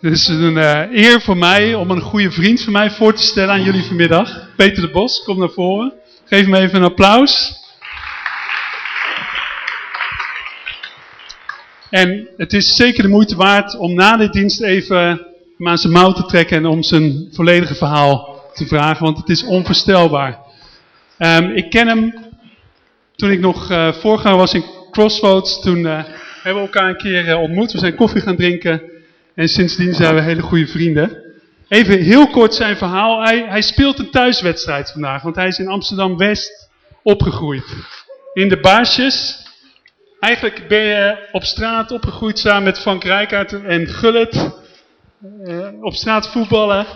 Het is een uh, eer voor mij om een goede vriend van mij voor te stellen aan jullie vanmiddag. Peter de Bos, kom naar voren. Geef hem even een applaus. En het is zeker de moeite waard om na de dienst even hem aan zijn mouw te trekken en om zijn volledige verhaal te vragen, want het is onvoorstelbaar. Um, ik ken hem toen ik nog uh, voorganger was in Crossroads, toen uh, hebben we elkaar een keer ontmoet. We zijn koffie gaan drinken en sindsdien zijn we hele goede vrienden. Even heel kort zijn verhaal. Hij, speelt een thuiswedstrijd vandaag, want hij is in Amsterdam-West opgegroeid. In de baarsjes. Eigenlijk ben je op straat opgegroeid samen met Frank Rijkaard en Gullit. Uh, op straat voetballen.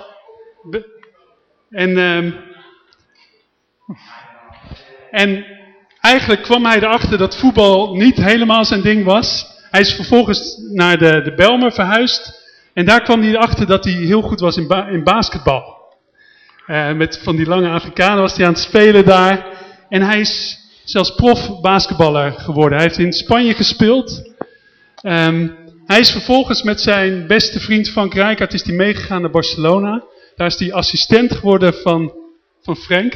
En, um, en eigenlijk kwam hij erachter dat voetbal niet helemaal zijn ding was. Hij is vervolgens naar de, de Belmer verhuisd. En daar kwam hij erachter dat hij heel goed was in, ba in basketbal. Uh, met van die lange Afrikanen was hij aan het spelen daar. En hij is zelfs prof basketballer geworden. Hij heeft in Spanje gespeeld. Um, hij is vervolgens met zijn beste vriend Frank Rijkaard is hij meegegaan naar Barcelona. Daar is hij assistent geworden van, van Frank.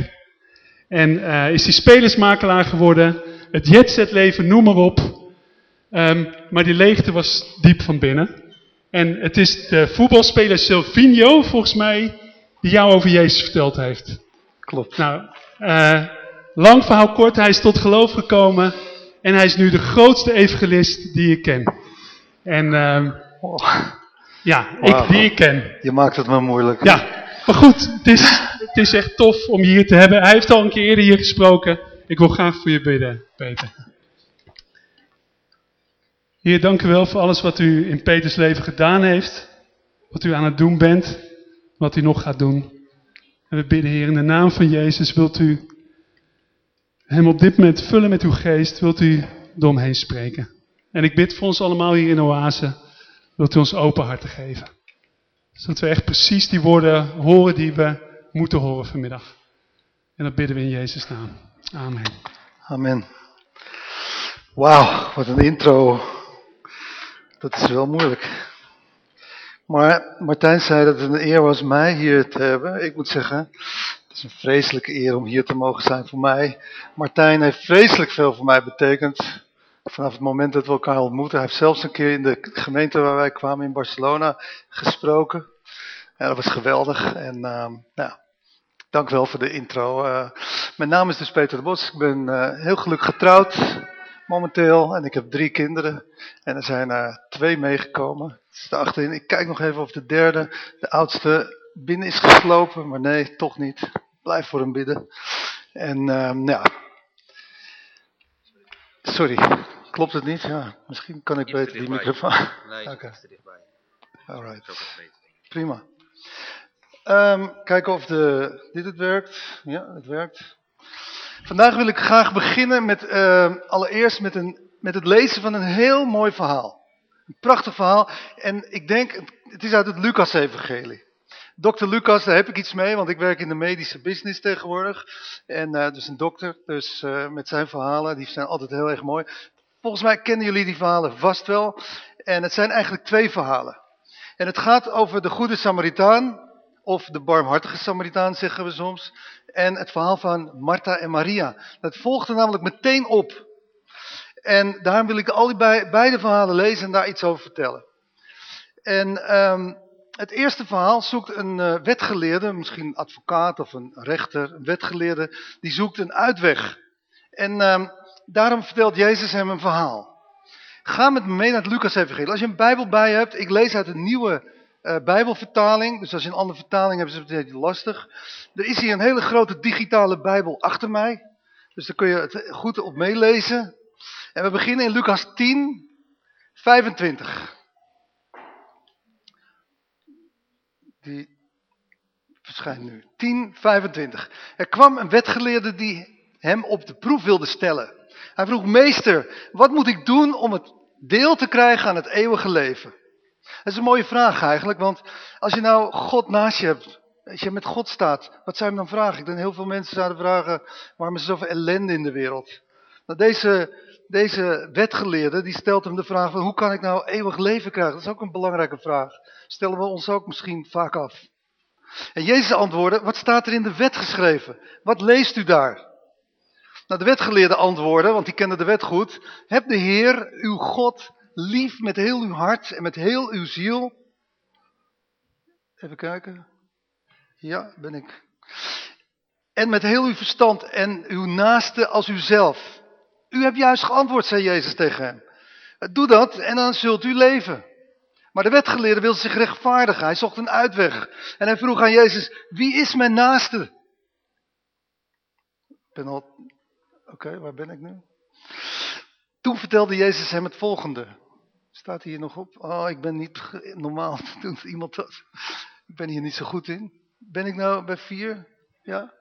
En uh, is hij spelersmakelaar geworden. Het jetsetleven, noem maar op. Um, maar die leegte was diep van binnen. En het is de voetbalspeler Silvino, volgens mij, die jou over Jezus verteld heeft. Klopt. Nou, uh, lang verhaal kort, hij is tot geloof gekomen. En hij is nu de grootste evangelist die ik ken. En uh, oh. ja, wow. ik, die ik ken. Je maakt het me moeilijk. Ja, maar goed, het is, het is echt tof om je hier te hebben. Hij heeft al een keer eerder hier gesproken. Ik wil graag voor je bidden, Peter. Heer, dank u wel voor alles wat u in Peters leven gedaan heeft. Wat u aan het doen bent. Wat u nog gaat doen. En we bidden, Heer, in de naam van Jezus, wilt u hem op dit moment vullen met uw geest. Wilt u door hem heen spreken. En ik bid voor ons allemaal hier in Oase. Wilt u ons open harten geven. Zodat we echt precies die woorden horen die we moeten horen vanmiddag. En dat bidden we in Jezus' naam. Amen. Amen. Wauw, wat een intro. Dat is wel moeilijk. Maar Martijn zei dat het een eer was mij hier te hebben. Ik moet zeggen, het is een vreselijke eer om hier te mogen zijn voor mij. Martijn heeft vreselijk veel voor mij betekend. Vanaf het moment dat we elkaar ontmoeten. Hij heeft zelfs een keer in de gemeente waar wij kwamen in Barcelona gesproken. Ja, dat was geweldig. En uh, dank wel voor de intro. Uh, mijn naam is dus Peter de Bos. Ik ben uh, heel gelukkig getrouwd momenteel. En ik heb drie kinderen. En er zijn er twee meegekomen. achterin. Ik kijk nog even of de derde, de oudste, binnen is geslopen. Maar nee, toch niet. Blijf voor hem bidden. En uh, ja. Sorry, klopt het niet? Ja, misschien kan ik beter die microfoon. Nee, okay. is dichtbij. Alright. Prima. Um, kijken of de, dit het werkt. Ja, het werkt. Vandaag wil ik graag beginnen met uh, allereerst met, een, met het lezen van een heel mooi verhaal. Een prachtig verhaal. En ik denk, het is uit het Lucas-evangelie. Dr. Lucas, daar heb ik iets mee, want ik werk in de medische business tegenwoordig. En uh, dus een dokter, dus uh, met zijn verhalen, die zijn altijd heel erg mooi. Volgens mij kennen jullie die verhalen vast wel. En het zijn eigenlijk twee verhalen. En het gaat over de goede Samaritaan, of de barmhartige Samaritaan zeggen we soms. En het verhaal van Martha en Maria. Dat volgt er namelijk meteen op. En daarom wil ik al die beide verhalen lezen en daar iets over vertellen. En um, het eerste verhaal zoekt een uh, wetgeleerde, misschien een advocaat of een rechter, een wetgeleerde, die zoekt een uitweg. En um, daarom vertelt Jezus hem een verhaal. Ga met me mee naar het Lucas-evangelie. Als je een Bijbel bij hebt, ik lees uit een nieuwe uh, Bijbelvertaling. Dus als je een andere vertaling hebt, is het een lastig. Er is hier een hele grote digitale Bijbel achter mij. Dus daar kun je het goed op meelezen. En we beginnen in Lucas 10, 25. Die verschijnt nu. 10, 25. Er kwam een wetgeleerde die hem op de proef wilde stellen. Hij vroeg, meester, wat moet ik doen om het deel te krijgen aan het eeuwige leven? Dat is een mooie vraag eigenlijk, want als je nou God naast je hebt, als je met God staat, wat zou je hem dan vragen? Ik denk heel veel mensen zouden vragen, waarom is er zoveel ellende in de wereld? Nou, deze deze wetgeleerde, die stelt hem de vraag van hoe kan ik nou eeuwig leven krijgen? Dat is ook een belangrijke vraag. Stellen we ons ook misschien vaak af. En Jezus antwoordde, wat staat er in de wet geschreven? Wat leest u daar? Nou, de wetgeleerde antwoorden, want die kennen de wet goed. Heb de Heer, uw God, lief met heel uw hart en met heel uw ziel. Even kijken. Ja, ben ik. En met heel uw verstand en uw naaste als uzelf. U hebt juist geantwoord, zei Jezus tegen hem. Doe dat en dan zult u leven. Maar de wetgeleerde wilde zich rechtvaardigen. Hij zocht een uitweg. En hij vroeg aan Jezus, wie is mijn naaste? Ik ben al... Oké, waar ben ik nu? Toen vertelde Jezus hem het volgende. Staat hier nog op? Oh, ik ben niet normaal. Doet iemand dat? Ik ben hier niet zo goed in. Ben ik nou bij vier? Ja?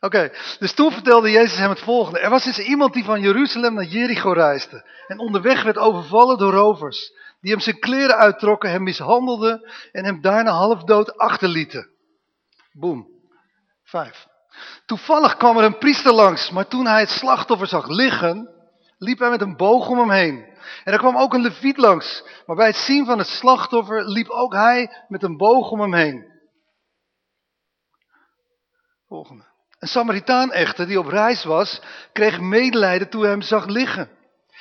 Oké, dus toen vertelde Jezus hem het volgende. Er was eens iemand die van Jeruzalem naar Jericho reisde. En onderweg werd overvallen door rovers. Die hem zijn kleren uittrokken, hem mishandelden en hem daarna half dood achterlieten. Boom. Vijf. Toevallig kwam er een priester langs, maar toen hij het slachtoffer zag liggen, liep hij met een boog om hem heen. En er kwam ook een leviet langs, maar bij het zien van het slachtoffer liep ook hij met een boog om hem heen. Volgende. Een Samaritaan echter, die op reis was, kreeg medelijden toen hij hem zag liggen.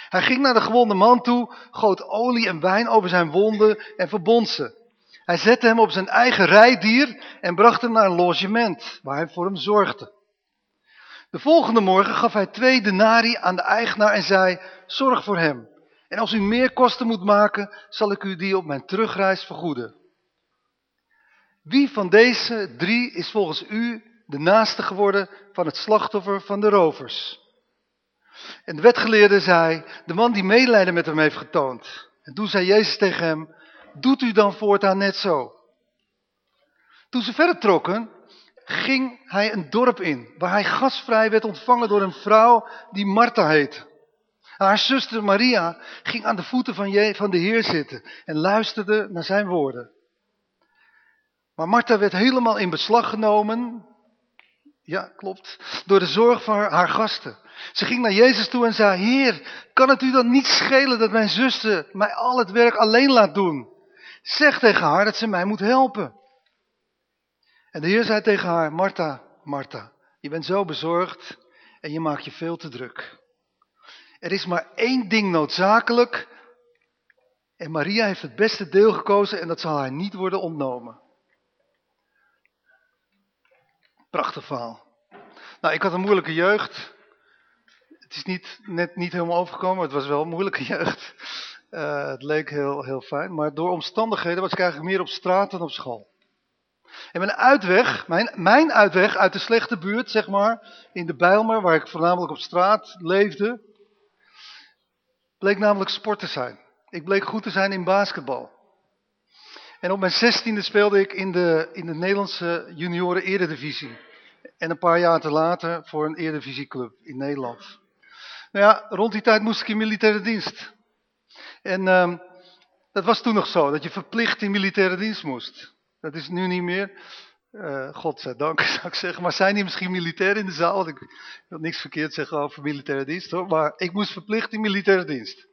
Hij ging naar de gewonde man toe, goot olie en wijn over zijn wonden en verbond ze. Hij zette hem op zijn eigen rijdier en bracht hem naar een logement, waar hij voor hem zorgde. De volgende morgen gaf hij twee denari aan de eigenaar en zei, zorg voor hem. En als u meer kosten moet maken, zal ik u die op mijn terugreis vergoeden. Wie van deze drie is volgens u de naaste geworden van het slachtoffer van de rovers. En de wetgeleerde zei, de man die medelijden met hem heeft getoond. En toen zei Jezus tegen hem, doet u dan voortaan net zo. Toen ze verder trokken, ging hij een dorp in, waar hij gastvrij werd ontvangen door een vrouw die Martha heette. Haar zuster Maria ging aan de voeten van, van de Heer zitten en luisterde naar zijn woorden. Maar Martha werd helemaal in beslag genomen ja, klopt. Door de zorg voor haar, gasten. Ze ging naar Jezus toe en zei, Heer, kan het u dan niet schelen dat mijn zuster mij al het werk alleen laat doen? Zeg tegen haar dat ze mij moet helpen. En de Heer zei tegen haar, Martha, Martha, je bent zo bezorgd en je maakt je veel te druk. Er is maar één ding noodzakelijk en Maria heeft het beste deel gekozen en dat zal haar niet worden ontnomen. Prachtig verhaal. Nou, ik had een moeilijke jeugd. Het is niet, net niet helemaal overgekomen, het was wel een moeilijke jeugd. Uh, het leek heel, heel fijn, maar door omstandigheden was ik eigenlijk meer op straat dan op school. En mijn uitweg, mijn, mijn uitweg uit de slechte buurt, zeg maar, in de Bijlmer, waar ik voornamelijk op straat leefde, bleek namelijk sport te zijn. Ik bleek goed te zijn in basketbal. En op mijn zestiende speelde ik in de, in de Nederlandse junioren eredivisie. En een paar jaar te later voor een eredivisieclub in Nederland. Nou ja, rond die tijd moest ik in militaire dienst. En um, dat was toen nog zo, dat je verplicht in militaire dienst moest. Dat is nu niet meer. Uh, godzijdank zou ik zeggen. Maar zijn die misschien militair in de zaal? Want ik wil niks verkeerd zeggen over militaire dienst hoor. Maar ik moest verplicht in militaire dienst.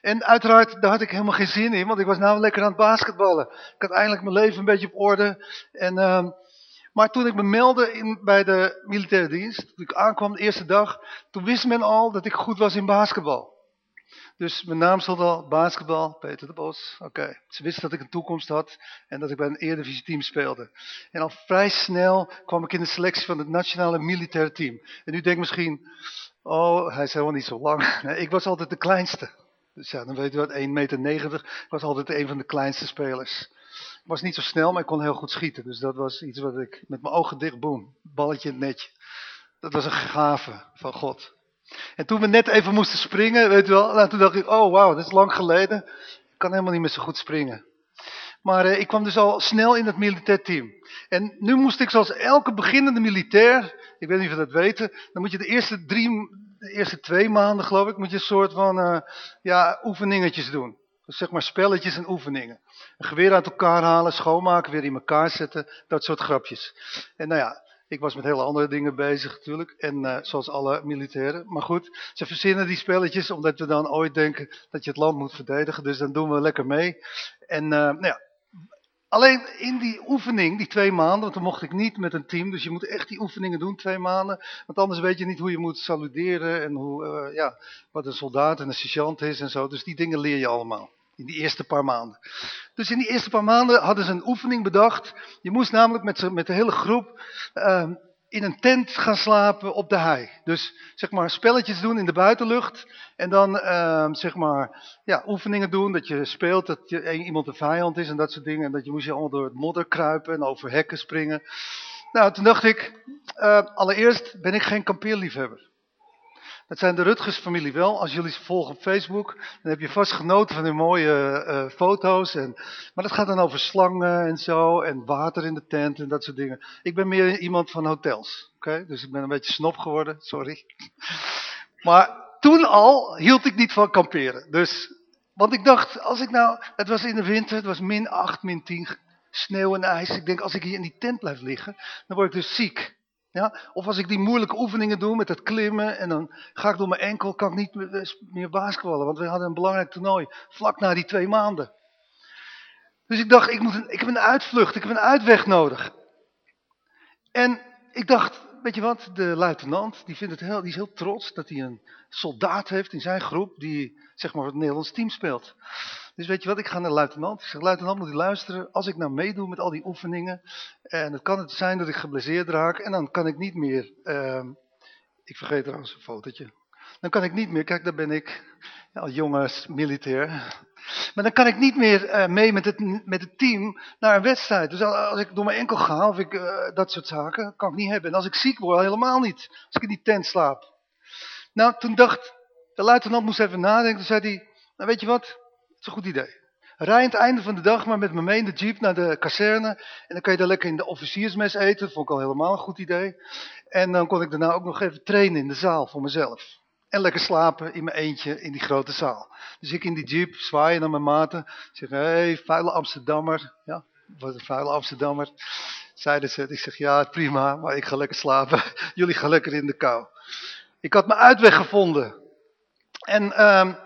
En uiteraard, daar had ik helemaal geen zin in, want ik was namelijk lekker aan het basketballen. Ik had eindelijk mijn leven een beetje op orde. En, uh, maar toen ik me meldde in, bij de militaire dienst, toen ik aankwam de eerste dag, toen wist men al dat ik goed was in basketbal. Dus mijn naam stond al, basketbal, Peter de Bos. Oké, ze wisten dat ik een toekomst had en dat ik bij een Eredivisie team speelde. En al vrij snel kwam ik in de selectie van het nationale militaire team. En u denkt misschien, oh, hij is helemaal niet zo lang. Ik was altijd de kleinste. Dus ja, dan weet u wat, 1,90 meter was altijd een van de kleinste spelers. Ik was niet zo snel, maar ik kon heel goed schieten. Dus dat was iets wat ik met mijn ogen dicht, boem, balletje in netje. Dat was een gave van God. En toen we net even moesten springen, weet u wel, nou, toen dacht ik, oh wauw, dat is lang geleden. Ik kan helemaal niet meer zo goed springen. Maar eh, ik kwam dus al snel in het militair team. En nu moest ik zoals elke beginnende militair, ik weet niet of je dat weten, dan moet je de eerste drie, de eerste twee maanden geloof ik, moet je een soort van uh, ja, oefeningetjes doen. Dus zeg maar spelletjes en oefeningen. Een geweer uit elkaar halen, schoonmaken, weer in elkaar zetten, dat soort grapjes. En nou ja, Ik was met hele andere dingen bezig natuurlijk. En uh, zoals alle militairen. Maar goed, ze verzinnen die spelletjes omdat we dan ooit denken dat je het land moet verdedigen. Dus dan doen we lekker mee. En uh, nou ja, Alleen in die oefening, die twee maanden, want dan mocht ik niet met een team, dus je moet echt die oefeningen doen, twee maanden. Want anders weet je niet hoe je moet saluderen en hoe, uh, ja, wat een soldaat en een sergeant is en zo. Dus die dingen leer je allemaal in die eerste paar maanden. Dus in die eerste paar maanden hadden ze een oefening bedacht. Je moest namelijk met, met de hele groep uh, in een tent gaan slapen op de hei. Dus zeg maar spelletjes doen in de buitenlucht. En dan uh, zeg maar ja, oefeningen doen. Dat je speelt dat je, iemand een vijand is en dat soort dingen. En dat je moest je allemaal door het modder kruipen en over hekken springen. Nou, toen dacht ik, uh, allereerst ben ik geen kampeerliefhebber. Dat zijn de Rutgers familie wel. Als jullie ze volgen op Facebook, dan heb je vast genoten van hun mooie uh, foto's. En, maar dat gaat dan over slangen en zo. En water in de tent en dat soort dingen. Ik ben meer iemand van hotels. Oké, Dus ik ben een beetje snop geworden, sorry. Maar toen al hield ik niet van kamperen. Dus, want ik dacht, als ik nou, het was in de winter, het was min 8, min 10, sneeuw en ijs. Ik denk, als ik hier in die tent blijf liggen, dan word ik dus ziek. Ja? Of als ik die moeilijke oefeningen doe met het klimmen en dan ga ik door mijn enkel, kan ik niet meer basketballen. Want we hadden een belangrijk toernooi vlak na die twee maanden. Dus ik dacht, ik, moet ik heb een uitvlucht, ik heb een uitweg nodig. En ik dacht, weet je wat, de luitenant, die, vindt het heel, die is heel trots dat hij een soldaat heeft in zijn groep die zeg maar het Nederlands team speelt. Dus weet je wat, ik ga naar de luitenant. Ik zeg, luitenant moet u luisteren, als ik nou meedoe met al die oefeningen, en het kan het zijn dat ik geblesseerd raak, en dan kan ik niet meer, uh, ik vergeet trouwens een fotootje. Dan kan ik niet meer, kijk daar ben ik, ja, jongens, militair. Maar dan kan ik niet meer uh, mee met het, met het team naar een wedstrijd. Dus als ik door mijn enkel ga, of ik, uh, dat soort zaken, kan ik niet hebben. En als ik ziek word, helemaal niet. Als ik in die tent slaap. Nou, toen dacht, de luitenant moest even nadenken. Toen zei hij, nou weet je wat, is een goed idee. Rij aan het einde van de dag maar met me mee in de jeep naar de kazerne. En dan kan je daar lekker in de officiersmes eten. Dat vond ik al helemaal een goed idee. En dan kon ik daarna ook nog even trainen in de zaal voor mezelf. En lekker slapen in mijn eentje in die grote zaal. Dus ik in die jeep zwaaien naar mijn maten. Zeg, hé, hey, vuile Amsterdammer. Ja, wat een vuile Amsterdammer. Zeiden ze, ik zeg, ja, prima, maar ik ga lekker slapen. Jullie gaan lekker in de kou. Ik had mijn uitweg gevonden. En... Um,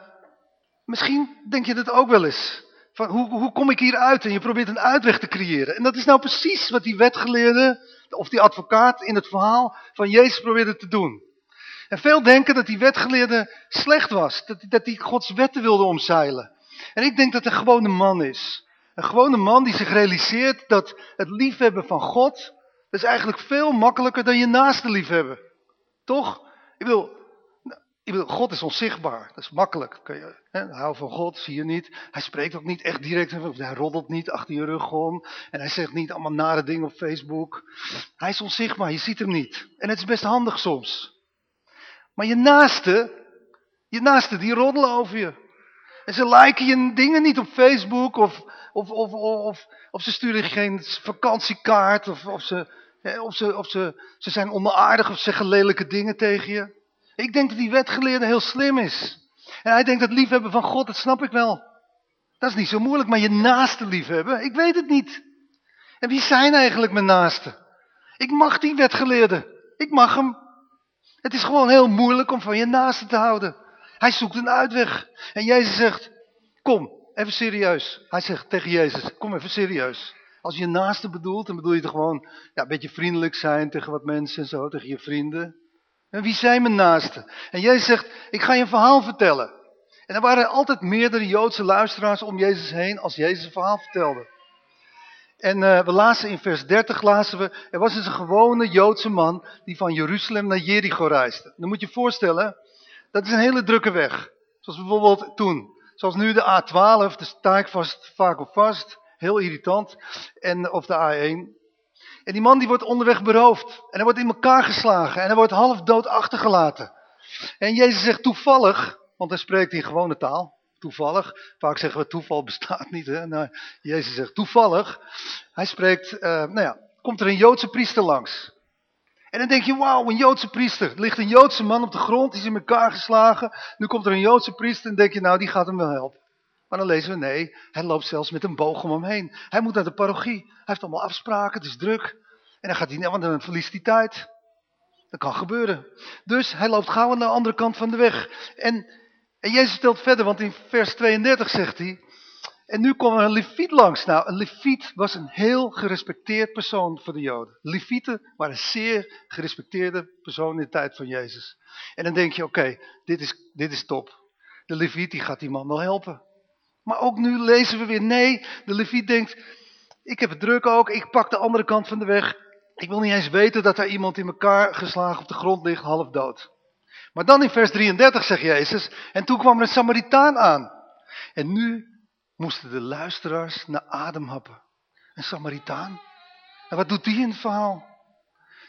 Misschien denk je dat ook wel eens. Van hoe, hoe kom ik hier uit? En je probeert een uitweg te creëren. En dat is nou precies wat die wetgeleerde of die advocaat in het verhaal van Jezus probeerde te doen. En veel denken dat die wetgeleerde slecht was. Dat, dat hij Gods wetten wilde omzeilen. En ik denk dat het een gewone man is. Een gewone man die zich realiseert dat het liefhebben van God, dat is eigenlijk veel makkelijker dan je naaste liefhebben. Toch? Ik wil, God is onzichtbaar. Dat is makkelijk. Kun je, hè, hou van God, zie je niet. Hij spreekt ook niet echt direct. Hij roddelt niet achter je rug om. En hij zegt niet allemaal nare dingen op Facebook. Hij is onzichtbaar, je ziet hem niet. En het is best handig soms. Maar je naaste, je naaste die roddelen over je. En ze liken je dingen niet op Facebook. Of, of, of, of, of ze sturen geen vakantiekaart. Of, of, ze, of, ze, of ze, ze zijn onaardig of zeggen lelijke dingen tegen je. Ik denk dat die wetgeleerde heel slim is. En hij denkt dat liefhebben van God, dat snap ik wel. Dat is niet zo moeilijk, maar je naaste liefhebben, ik weet het niet. En wie zijn eigenlijk mijn naasten? Ik mag die wetgeleerde. Ik mag hem. Het is gewoon heel moeilijk om van je naaste te houden. Hij zoekt een uitweg. En Jezus zegt, kom, even serieus. Hij zegt tegen Jezus, kom even serieus. Als je naaste bedoelt, dan bedoel je toch gewoon ja, een beetje vriendelijk zijn tegen wat mensen en zo, tegen je vrienden. En wie zijn mijn naasten? En Jezus zegt, ik ga je een verhaal vertellen. En er waren altijd meerdere Joodse luisteraars om Jezus heen als Jezus een verhaal vertelde. En uh, we lazen in vers 30, lazen we, er was dus een gewone Joodse man die van Jeruzalem naar Jericho reisde. Dan moet je je voorstellen, dat is een hele drukke weg. Zoals bijvoorbeeld toen. Zoals nu de A12, daar sta ik vast, vaak op vast. Heel irritant. En, of de A1. En die man die wordt onderweg beroofd. En hij wordt in elkaar geslagen. En hij wordt half dood achtergelaten. En Jezus zegt toevallig, want hij spreekt in gewone taal. Toevallig. Vaak zeggen we toeval bestaat niet. Hè? Nou, Jezus zegt toevallig. Hij spreekt, uh, nou ja, komt er een Joodse priester langs. En dan denk je, wauw, een Joodse priester. Er ligt een Joodse man op de grond, die is in elkaar geslagen. Nu komt er een Joodse priester en denk je, nou, die gaat hem wel helpen. Maar dan lezen we, nee, hij loopt zelfs met een boog om hem heen. Hij moet naar de parochie. Hij heeft allemaal afspraken, het is druk. En dan gaat hij, want dan verliest hij tijd. Dat kan gebeuren. Dus hij loopt gauw aan de andere kant van de weg. En, en Jezus stelt verder, want in vers 32 zegt hij, en nu komt er een leviet langs. Nou, een leviet was een heel gerespecteerd persoon voor de Joden. Levieten waren zeer gerespecteerde persoon in de tijd van Jezus. En dan denk je, oké, dit, is, dit is top. De leviet die gaat die man wel helpen. Maar ook nu lezen we weer, nee, de leviet denkt, ik heb het druk ook, ik pak de andere kant van de weg. Ik wil niet eens weten dat er iemand in elkaar geslagen op de grond ligt, half dood. Maar dan in vers 33 zegt Jezus, en toen kwam er een Samaritaan aan. En nu moesten de luisteraars naar adem happen. Een Samaritaan. En wat doet die in het verhaal?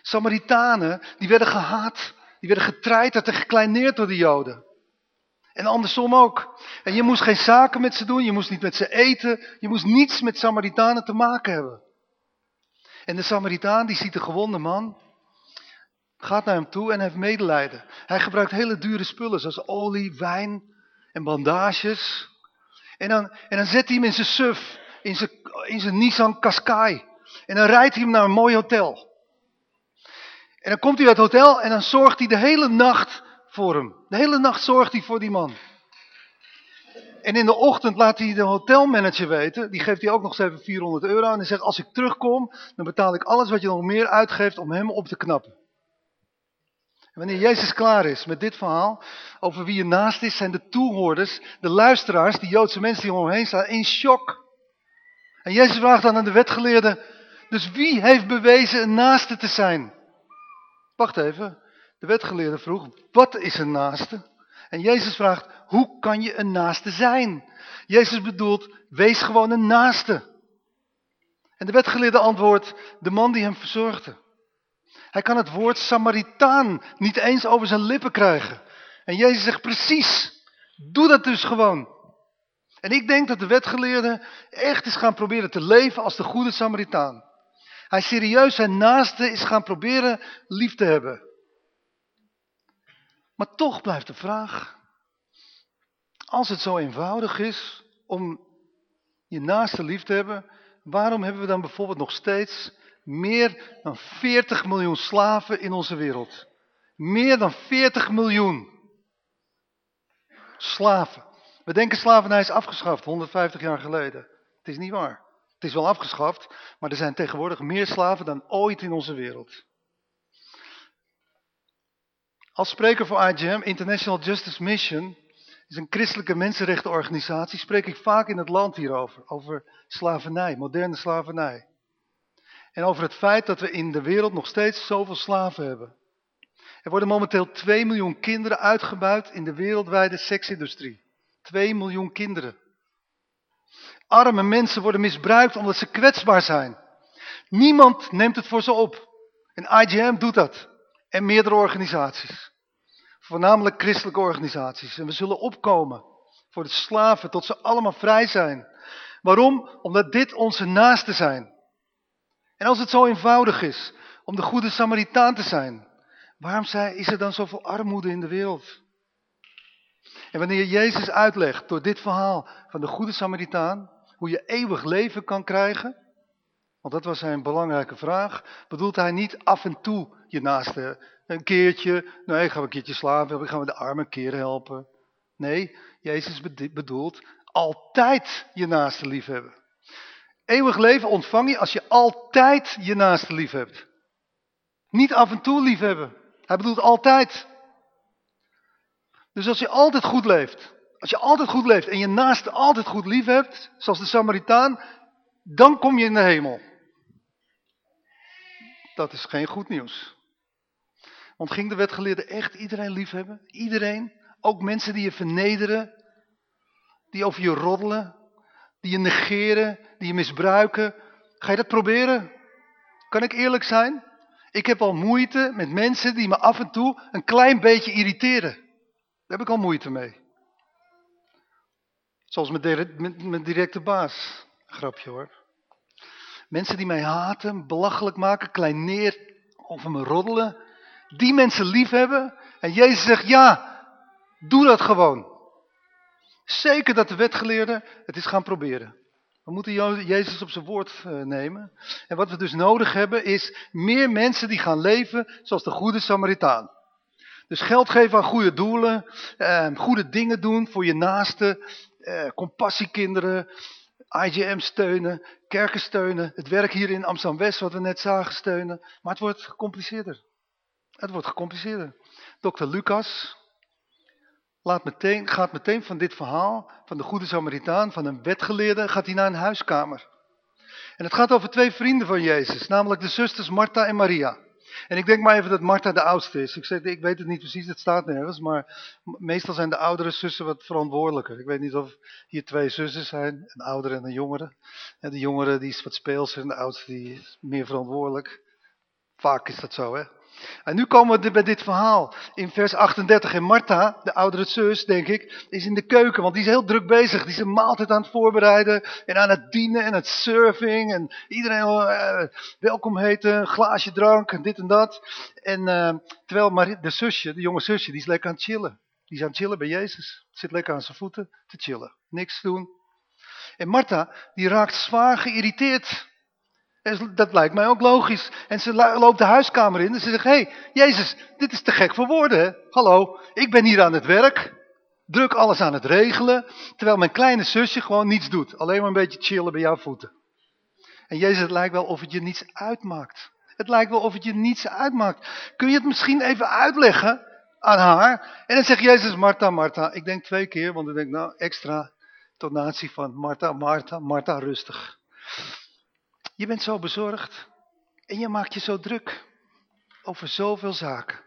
Samaritanen, die werden gehaat, die werden getreiterd en gekleineerd door de Joden. En andersom ook. En je moest geen zaken met ze doen, je moest niet met ze eten, je moest niets met Samaritanen te maken hebben. En de Samaritaan, die ziet de gewonde man, gaat naar hem toe en heeft medelijden. Hij gebruikt hele dure spullen, zoals olie, wijn en bandages. En dan, en dan zet hij hem in zijn suf, in zijn, in zijn Nissan Qashqai. En dan rijdt hij hem naar een mooi hotel. En dan komt hij uit het hotel en dan zorgt hij de hele nacht voor hem. De hele nacht zorgt hij voor die man. En in de ochtend laat hij de hotelmanager weten, die geeft hij ook nog eens even 400 euro. En hij zegt, als ik terugkom, dan betaal ik alles wat je nog meer uitgeeft om hem op te knappen. En wanneer Jezus klaar is met dit verhaal, over wie je naast is, zijn de toehoorders, de luisteraars, die Joodse mensen die omheen staan, in shock. En Jezus vraagt dan aan de wetgeleerden, dus wie heeft bewezen een naaste te zijn? Wacht even, de wetgeleerde vroeg, wat is een naaste? En Jezus vraagt, hoe kan je een naaste zijn? Jezus bedoelt, wees gewoon een naaste. En de wetgeleerde antwoordt, de man die hem verzorgde. Hij kan het woord Samaritaan niet eens over zijn lippen krijgen. En Jezus zegt precies, doe dat dus gewoon. En ik denk dat de wetgeleerde echt is gaan proberen te leven als de goede Samaritaan. Hij serieus zijn naaste is gaan proberen lief te hebben. Maar toch blijft de vraag, als het zo eenvoudig is om je naaste lief te hebben, waarom hebben we dan bijvoorbeeld nog steeds meer dan 40 miljoen slaven in onze wereld? Meer dan 40 miljoen slaven. We denken slavernij is afgeschaft 150 jaar geleden. Het is niet waar. Het is wel afgeschaft, maar er zijn tegenwoordig meer slaven dan ooit in onze wereld. Als spreker voor IGM, International Justice Mission, is een christelijke mensenrechtenorganisatie, spreek ik vaak in het land hierover. Over slavernij, moderne slavernij. En over het feit dat we in de wereld nog steeds zoveel slaven hebben. Er worden momenteel 2 miljoen kinderen uitgebuit in de wereldwijde seksindustrie. 2 miljoen kinderen. Arme mensen worden misbruikt omdat ze kwetsbaar zijn. Niemand neemt het voor ze op. En IGM doet dat. En meerdere organisaties. Voornamelijk christelijke organisaties. En we zullen opkomen voor de slaven tot ze allemaal vrij zijn. Waarom? Omdat dit onze naasten zijn. En als het zo eenvoudig is om de goede Samaritaan te zijn, waarom is er dan zoveel armoede in de wereld? En wanneer Jezus uitlegt door dit verhaal van de goede Samaritaan, hoe je eeuwig leven kan krijgen, want dat was zijn belangrijke vraag, bedoelt hij niet af en toe je naaste een keertje, nee, gaan we een keertje slaven, gaan we de armen een keer helpen. Nee, Jezus bedoelt altijd je naaste lief hebben. Eeuwig leven ontvang je als je altijd je naaste lief hebt. Niet af en toe lief hebben. Hij bedoelt altijd. Dus als je altijd goed leeft, als je altijd goed leeft en je naaste altijd goed lief hebt, zoals de Samaritaan, dan kom je in de hemel. Dat is geen goed nieuws. Want ging de wetgeleerde echt iedereen lief hebben? Iedereen? Ook mensen die je vernederen, die over je roddelen, die je negeren, die je misbruiken. Ga je dat proberen? Kan ik eerlijk zijn? Ik heb al moeite met mensen die me af en toe een klein beetje irriteren. Daar heb ik al moeite mee. Zoals mijn directe baas. Grapje hoor. Mensen die mij haten, belachelijk maken, kleineer, over me roddelen die mensen lief hebben. En Jezus zegt, ja, doe dat gewoon. Zeker dat de wetgeleerden het is gaan proberen. We moeten Jezus op zijn woord eh, nemen. En wat we dus nodig hebben is meer mensen die gaan leven zoals de goede Samaritaan. Dus geld geven aan goede doelen, eh, goede dingen doen voor je naasten, eh, compassiekinderen, IGM steunen, kerken steunen, het werk hier in Amsterdam-West wat we net zagen steunen. Maar het wordt gecompliceerder. Het wordt gecompliceerder. Dr. Lucas laat meteen, gaat meteen van dit verhaal, van de goede Samaritaan, van een wetgeleerde, gaat hij naar een huiskamer. En het gaat over twee vrienden van Jezus, namelijk de zusters Martha en Maria. En ik denk maar even dat Martha de oudste is. Ik, zeg, ik weet het niet precies, het staat nergens. Maar meestal zijn de oudere zussen wat verantwoordelijker. Ik weet niet of hier twee zussen zijn, een oudere en een jongere. En de jongere die is wat speelser en de oudste die is meer verantwoordelijk. Vaak is dat zo, hè. En nu komen we bij dit verhaal. In vers 38. En Martha, de oudere zus, denk ik, is in de keuken. Want die is heel druk bezig. Die is een maaltijd aan het voorbereiden. En aan het dienen en het surfing. En iedereen uh, welkom heten. Een glaasje drank en dit en dat. En uh, terwijl Marie, de zusje, de jonge zusje, die is lekker aan het chillen. Die is aan het chillen bij Jezus. Zit lekker aan zijn voeten te chillen. Niks doen. En Martha, die raakt zwaar geïrriteerd dat lijkt mij ook logisch. En ze loopt de huiskamer in en ze zegt, hé, hey, Jezus, dit is te gek voor woorden. Hè? Hallo, ik ben hier aan het werk, druk alles aan het regelen, terwijl mijn kleine zusje gewoon niets doet. Alleen maar een beetje chillen bij jouw voeten. En Jezus, het lijkt wel of het je niets uitmaakt. Het lijkt wel of het je niets uitmaakt. Kun je het misschien even uitleggen aan haar? En dan zegt Jezus, Martha, Martha. Ik denk twee keer, want ik denk nou extra tonatie van Martha, Martha, Martha, rustig. Je bent zo bezorgd en je maakt je zo druk over zoveel zaken.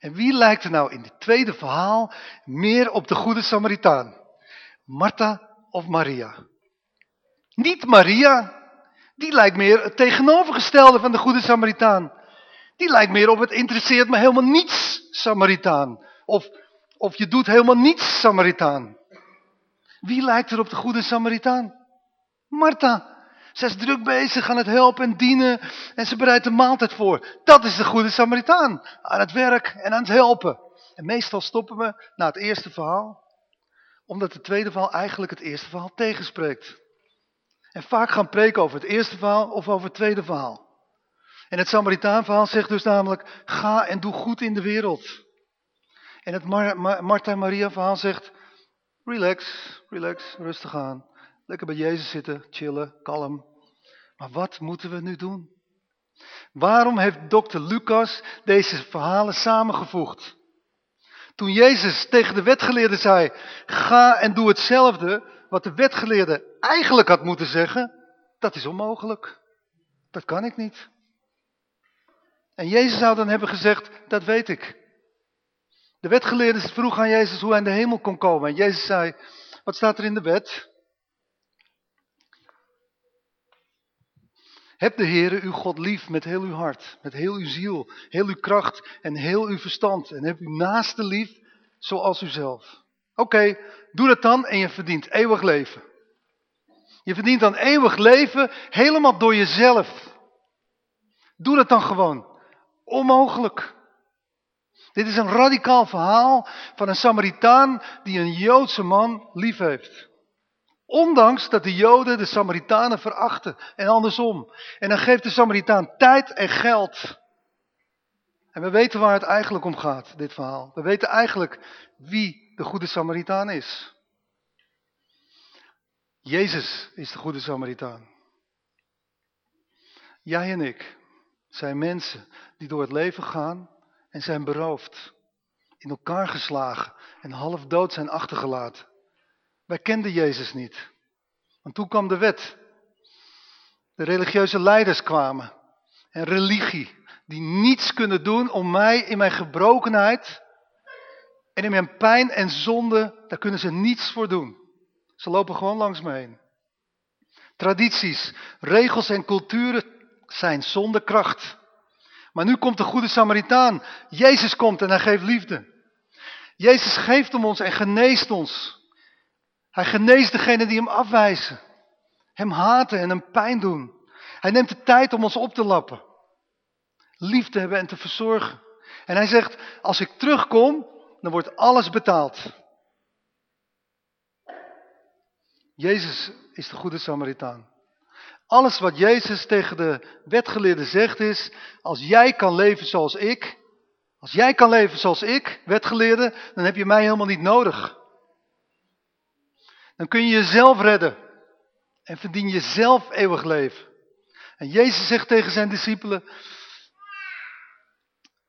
En wie lijkt er nou in dit tweede verhaal meer op de goede Samaritaan? Martha of Maria? Niet Maria. Die lijkt meer het tegenovergestelde van de goede Samaritaan. Die lijkt meer op het interesseert me helemaal niets Samaritaan. Of, of je doet helemaal niets Samaritaan. Wie lijkt er op de goede Samaritaan? Martha. Ze is druk bezig aan het helpen en dienen en ze bereidt de maaltijd voor. Dat is de goede Samaritaan. Aan het werk en aan het helpen. En meestal stoppen we na het eerste verhaal. Omdat het tweede verhaal eigenlijk het eerste verhaal tegenspreekt. En vaak gaan preken over het eerste verhaal of over het tweede verhaal. En het Samaritaanverhaal zegt dus namelijk, ga en doe goed in de wereld. En het Mar Maria verhaal zegt, relax, relax, rustig aan. Lekker bij Jezus zitten, chillen, kalm. Maar wat moeten we nu doen? Waarom heeft dokter Lucas deze verhalen samengevoegd? Toen Jezus tegen de wetgeleerde zei, ga en doe hetzelfde, wat de wetgeleerde eigenlijk had moeten zeggen, dat is onmogelijk. Dat kan ik niet. En Jezus zou dan hebben gezegd, dat weet ik. De wetgeleerde vroeg aan Jezus hoe hij in de hemel kon komen. En Jezus zei, wat staat er in de wet? Heb de Heere uw God lief met heel uw hart, met heel uw ziel, heel uw kracht en heel uw verstand. En heb uw naaste lief zoals uzelf. Oké, doe dat dan en je verdient eeuwig leven. Je verdient dan eeuwig leven helemaal door jezelf. Doe dat dan gewoon. Onmogelijk. Dit is een radicaal verhaal van een Samaritaan die een Joodse man lief heeft. Ondanks dat de Joden de Samaritanen verachten en andersom. En dan geeft de Samaritaan tijd en geld. En we weten waar het eigenlijk om gaat, dit verhaal. We weten eigenlijk wie de goede Samaritaan is. Jezus is de goede Samaritaan. Jij en ik zijn mensen die door het leven gaan en zijn beroofd. In elkaar geslagen en half dood zijn achtergelaten. Wij kenden Jezus niet. Want toen kwam de wet. De religieuze leiders kwamen. En religie. Die niets kunnen doen om mij in mijn gebrokenheid. En in mijn pijn en zonde. Daar kunnen ze niets voor doen. Ze lopen gewoon langs me heen. Tradities, regels en culturen zijn zonder kracht. Maar nu komt de goede Samaritaan. Jezus komt en hij geeft liefde. Jezus geeft om ons en geneest ons. Hij geneest degene die hem afwijzen. Hem haten en hem pijn doen. Hij neemt de tijd om ons op te lappen. Lief te hebben en te verzorgen. En hij zegt, als ik terugkom, dan wordt alles betaald. Jezus is de goede Samaritaan. Alles wat Jezus tegen de wetgeleerde zegt is, als jij kan leven zoals ik, als jij kan leven zoals ik, wetgeleerde, dan heb je mij helemaal niet nodig. Dan kun je jezelf redden en verdien je zelf eeuwig leven. En Jezus zegt tegen zijn discipelen,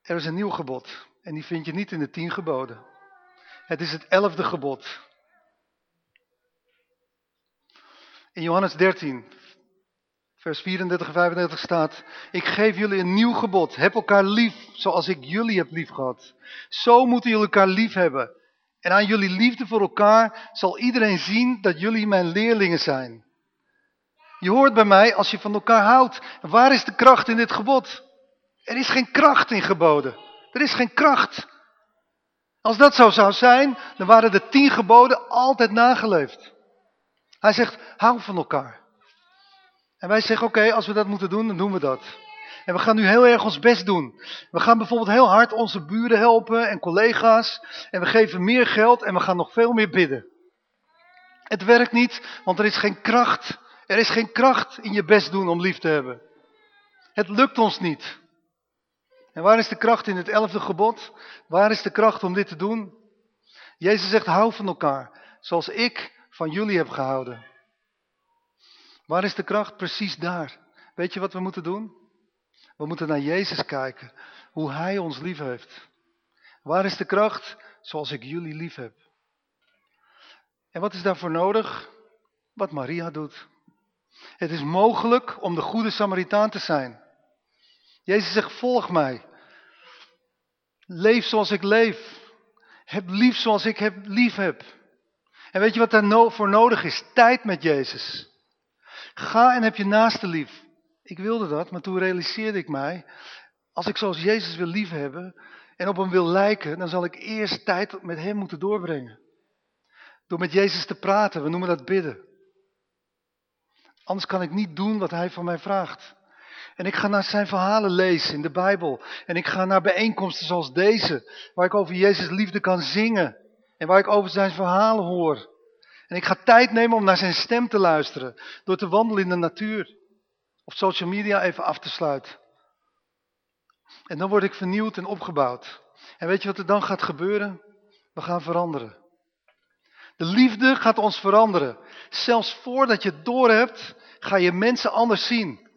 er is een nieuw gebod en die vind je niet in de tien geboden. Het is het elfde gebod. In Johannes 13, vers 34 en 35 staat, ik geef jullie een nieuw gebod. Heb elkaar lief zoals ik jullie heb lief gehad. Zo moeten jullie elkaar lief hebben. En aan jullie liefde voor elkaar zal iedereen zien dat jullie mijn leerlingen zijn. Je hoort bij mij als je van elkaar houdt. Waar is de kracht in dit gebod? Er is geen kracht in geboden. Er is geen kracht. Als dat zo zou zijn, dan waren de tien geboden altijd nageleefd. Hij zegt, hou van elkaar. En wij zeggen, oké, als we dat moeten doen, dan doen we dat. En we gaan nu heel erg ons best doen. We gaan bijvoorbeeld heel hard onze buren helpen en collega's. En we geven meer geld en we gaan nog veel meer bidden. Het werkt niet, want er is geen kracht. Er is geen kracht in je best doen om lief te hebben. Het lukt ons niet. En waar is de kracht in het elfde gebod? Waar is de kracht om dit te doen? Jezus zegt, hou van elkaar, zoals ik van jullie heb gehouden. Waar is de kracht? Precies daar. Weet je wat we moeten doen? We moeten naar Jezus kijken, hoe Hij ons lief heeft. Waar is de kracht? Zoals ik jullie lief heb. En wat is daarvoor nodig? Wat Maria doet. Het is mogelijk om de goede Samaritaan te zijn. Jezus zegt, volg mij. Leef zoals ik leef. Heb lief zoals ik heb, lief heb. En weet je wat daarvoor nodig is? Tijd met Jezus. Ga en heb je naaste lief. Ik wilde dat, maar toen realiseerde ik mij, als ik zoals Jezus wil lief hebben en op hem wil lijken, dan zal ik eerst tijd met hem moeten doorbrengen. Door met Jezus te praten, we noemen dat bidden. Anders kan ik niet doen wat hij van mij vraagt. En ik ga naar zijn verhalen lezen in de Bijbel. En ik ga naar bijeenkomsten zoals deze, waar ik over Jezus liefde kan zingen. En waar ik over zijn verhalen hoor. En ik ga tijd nemen om naar zijn stem te luisteren. Door te wandelen in de natuur. Of social media even af te sluiten. En dan word ik vernieuwd en opgebouwd. En weet je wat er dan gaat gebeuren? We gaan veranderen. De liefde gaat ons veranderen. Zelfs voordat je het doorhebt, ga je mensen anders zien.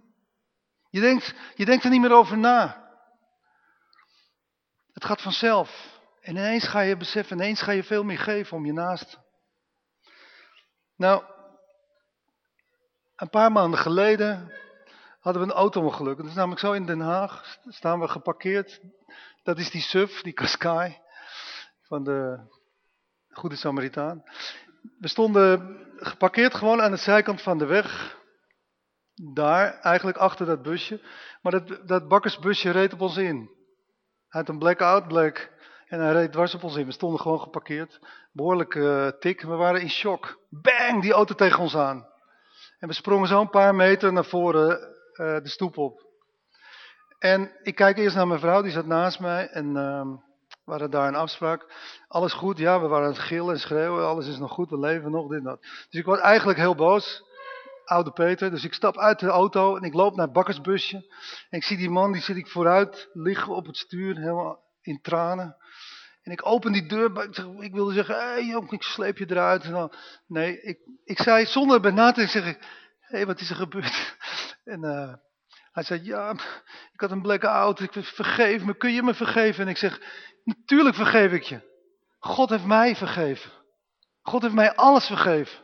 Je denkt, je denkt er niet meer over na. Het gaat vanzelf. En ineens ga je beseffen, ineens ga je veel meer geven om je naast. Nou, een paar maanden geleden hadden we een auto-ongeluk. Dat is namelijk zo in Den Haag, staan we geparkeerd. Dat is die SUV, die Qashqai, van de Goede Samaritaan. We stonden geparkeerd gewoon aan de zijkant van de weg. Daar, eigenlijk achter dat busje. Maar dat, dat bakkersbusje reed op ons in. Hij had een blackout, black. En hij reed dwars op ons in. We stonden gewoon geparkeerd. Behoorlijk uh, tik. We waren in shock. Bang, die auto tegen ons aan. En we sprongen zo een paar meter naar voren uh, de stoep op. En ik kijk eerst naar mijn vrouw, die zat naast mij. En uh, we hadden daar een afspraak. Alles goed, ja, we waren aan het gillen en schreeuwen. Alles is nog goed, we leven nog, dit en dat. Dus ik was eigenlijk heel boos oude Peter. Dus ik stap uit de auto en ik loop naar het bakkersbusje. En ik zie die man, die zit ik vooruit liggen op het stuur, helemaal in tranen. En ik open die deur, ik, ik wilde zeggen, hé hey, jong, ik sleep je eruit. En dan, nee, ik, ik zei zonder bij na te zeggen, hé, hey, wat is er gebeurd? En uh, hij zei, ja, ik had een blackout, ik vergeef me, kun je me vergeven? En ik zeg, natuurlijk vergeef ik je. God heeft mij vergeven. God heeft mij alles vergeven.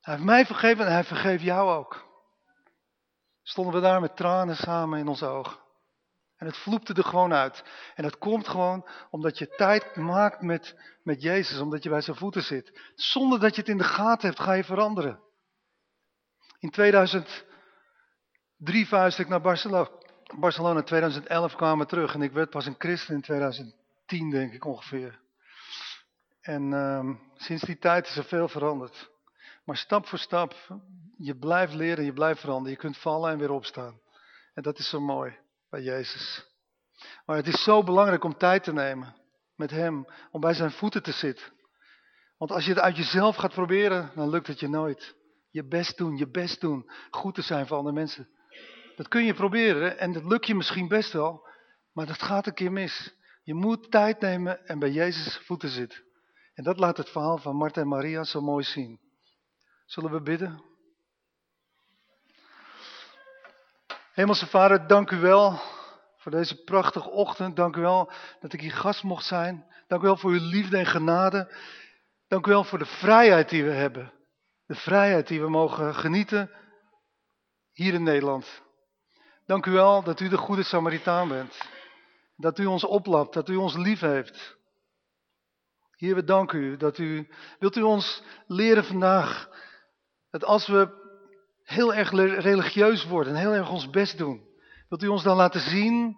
Hij heeft mij vergeven en hij vergeeft jou ook. Stonden we daar met tranen samen in onze ogen. En het vloepte er gewoon uit. En dat komt gewoon omdat je tijd maakt met, met Jezus, omdat je bij zijn voeten zit. Zonder dat je het in de gaten hebt, ga je veranderen. In 2003 vuist ik naar Barcelona. Barcelona in 2011 kwamen terug en ik werd pas een christen in 2010 denk ik ongeveer. En um, sinds die tijd is er veel veranderd. Maar stap voor stap, je blijft leren, je blijft veranderen. Je kunt vallen en weer opstaan. En dat is zo mooi bij Jezus. Maar het is zo belangrijk om tijd te nemen met Hem, om bij zijn voeten te zitten. Want als je het uit jezelf gaat proberen, dan lukt het je nooit. Je best doen, je best doen. Goed te zijn voor andere mensen. Dat kun je proberen en dat lukt je misschien best wel. Maar dat gaat een keer mis. Je moet tijd nemen en bij Jezus voeten zitten. En dat laat het verhaal van Martha en Maria zo mooi zien. Zullen we bidden? Hemelse Vader, dank u wel voor deze prachtige ochtend. Dank u wel dat ik hier gast mocht zijn. Dank u wel voor uw liefde en genade. Dank u wel voor de vrijheid die we hebben. De vrijheid die we mogen genieten hier in Nederland. Dank u wel dat u de goede Samaritaan bent. Dat u ons oplapt, dat u ons lief heeft. Heer, we danken u dat u, wilt u ons leren vandaag, dat als we heel erg religieus worden en heel erg ons best doen, wilt u ons dan laten zien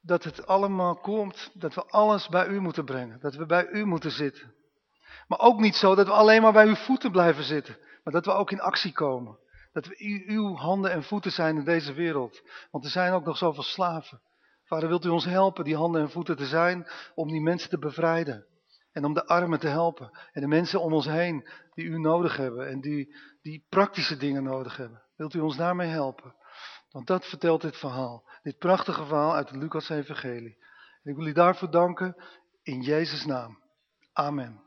dat het allemaal komt, dat we alles bij u moeten brengen, dat we bij u moeten zitten. Maar ook niet zo dat we alleen maar bij uw voeten blijven zitten, maar dat we ook in actie komen. Dat we uw handen en voeten zijn in deze wereld. Want er zijn ook nog zoveel slaven. Vader, wilt u ons helpen die handen en voeten te zijn om die mensen te bevrijden. En om de armen te helpen. En de mensen om ons heen die u nodig hebben en die, die praktische dingen nodig hebben. Wilt u ons daarmee helpen? Want dat vertelt dit verhaal. Dit prachtige verhaal uit het Lucas Evangelie. En ik wil u daarvoor danken in Jezus' naam. Amen.